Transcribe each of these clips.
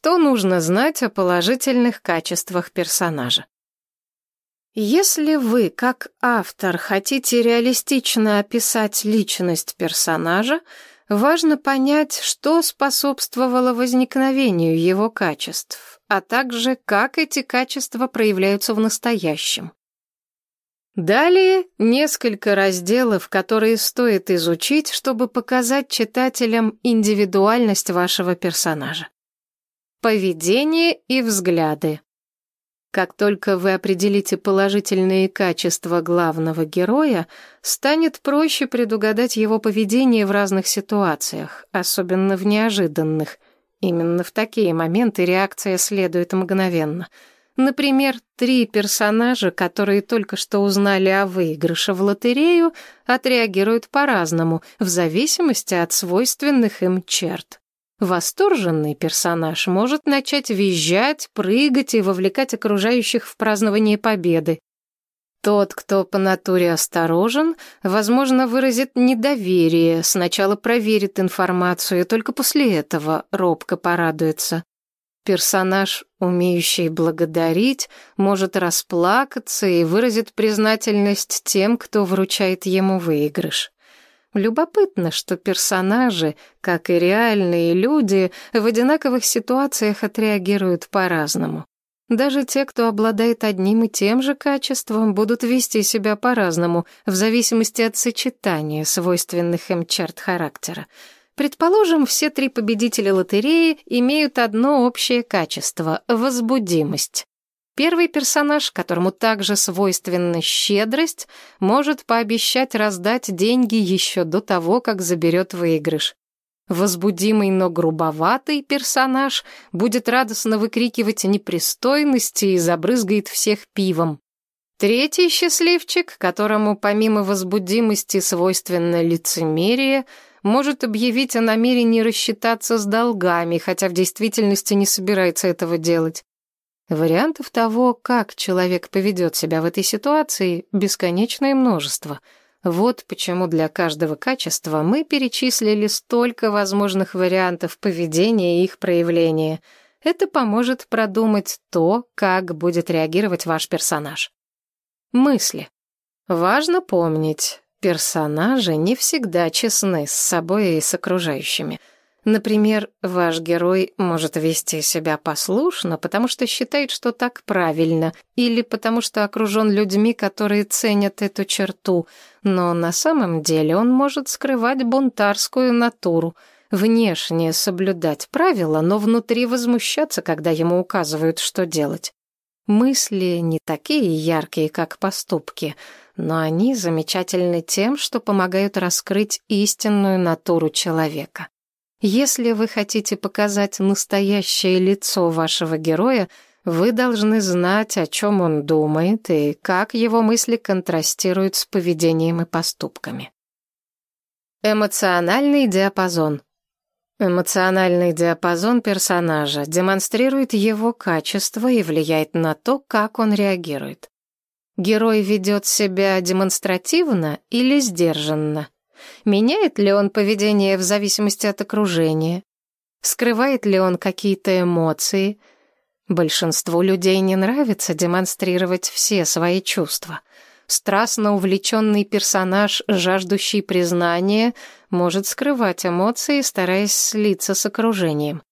Что нужно знать о положительных качествах персонажа? Если вы, как автор, хотите реалистично описать личность персонажа, важно понять, что способствовало возникновению его качеств, а также как эти качества проявляются в настоящем. Далее несколько разделов, которые стоит изучить, чтобы показать читателям индивидуальность вашего персонажа. Поведение и взгляды. Как только вы определите положительные качества главного героя, станет проще предугадать его поведение в разных ситуациях, особенно в неожиданных. Именно в такие моменты реакция следует мгновенно. Например, три персонажа, которые только что узнали о выигрыше в лотерею, отреагируют по-разному, в зависимости от свойственных им черт. Восторженный персонаж может начать визжать, прыгать и вовлекать окружающих в празднование победы. Тот, кто по натуре осторожен, возможно, выразит недоверие, сначала проверит информацию, и только после этого робко порадуется. Персонаж, умеющий благодарить, может расплакаться и выразит признательность тем, кто вручает ему выигрыш. Любопытно, что персонажи, как и реальные люди, в одинаковых ситуациях отреагируют по-разному. Даже те, кто обладает одним и тем же качеством, будут вести себя по-разному, в зависимости от сочетания свойственных им черт характера. Предположим, все три победителя лотереи имеют одно общее качество — возбудимость. Первый персонаж, которому также свойственна щедрость, может пообещать раздать деньги еще до того, как заберет выигрыш. Возбудимый, но грубоватый персонаж будет радостно выкрикивать непристойности и забрызгает всех пивом. Третий счастливчик, которому помимо возбудимости свойственно лицемерие, может объявить о намерении рассчитаться с долгами, хотя в действительности не собирается этого делать. Вариантов того, как человек поведет себя в этой ситуации, бесконечное множество. Вот почему для каждого качества мы перечислили столько возможных вариантов поведения и их проявления. Это поможет продумать то, как будет реагировать ваш персонаж. Мысли. Важно помнить, персонажи не всегда честны с собой и с окружающими – Например, ваш герой может вести себя послушно, потому что считает, что так правильно, или потому что окружен людьми, которые ценят эту черту, но на самом деле он может скрывать бунтарскую натуру, внешне соблюдать правила, но внутри возмущаться, когда ему указывают, что делать. Мысли не такие яркие, как поступки, но они замечательны тем, что помогают раскрыть истинную натуру человека. Если вы хотите показать настоящее лицо вашего героя, вы должны знать, о чем он думает и как его мысли контрастируют с поведением и поступками. Эмоциональный диапазон. Эмоциональный диапазон персонажа демонстрирует его качество и влияет на то, как он реагирует. Герой ведет себя демонстративно или сдержанно. Меняет ли он поведение в зависимости от окружения? Скрывает ли он какие-то эмоции? Большинству людей не нравится демонстрировать все свои чувства. Страстно увлеченный персонаж, жаждущий признания, может скрывать эмоции, стараясь слиться с окружением.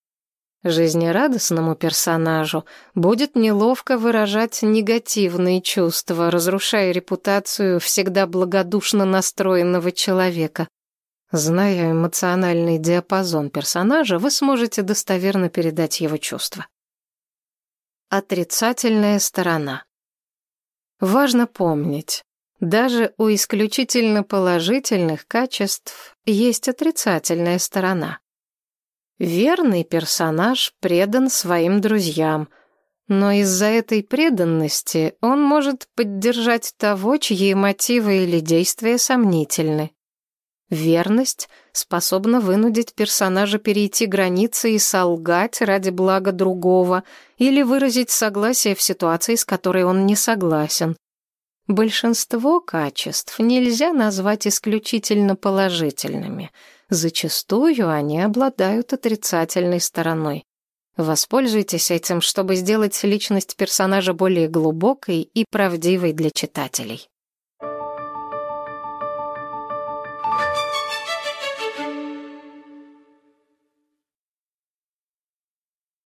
Жизнерадостному персонажу будет неловко выражать негативные чувства, разрушая репутацию всегда благодушно настроенного человека. Зная эмоциональный диапазон персонажа, вы сможете достоверно передать его чувства. Отрицательная сторона. Важно помнить, даже у исключительно положительных качеств есть отрицательная сторона. Верный персонаж предан своим друзьям, но из-за этой преданности он может поддержать того, чьи мотивы или действия сомнительны. Верность способна вынудить персонажа перейти границы и солгать ради блага другого или выразить согласие в ситуации, с которой он не согласен. Большинство качеств нельзя назвать исключительно положительными — Зачастую они обладают отрицательной стороной. Воспользуйтесь этим, чтобы сделать личность персонажа более глубокой и правдивой для читателей.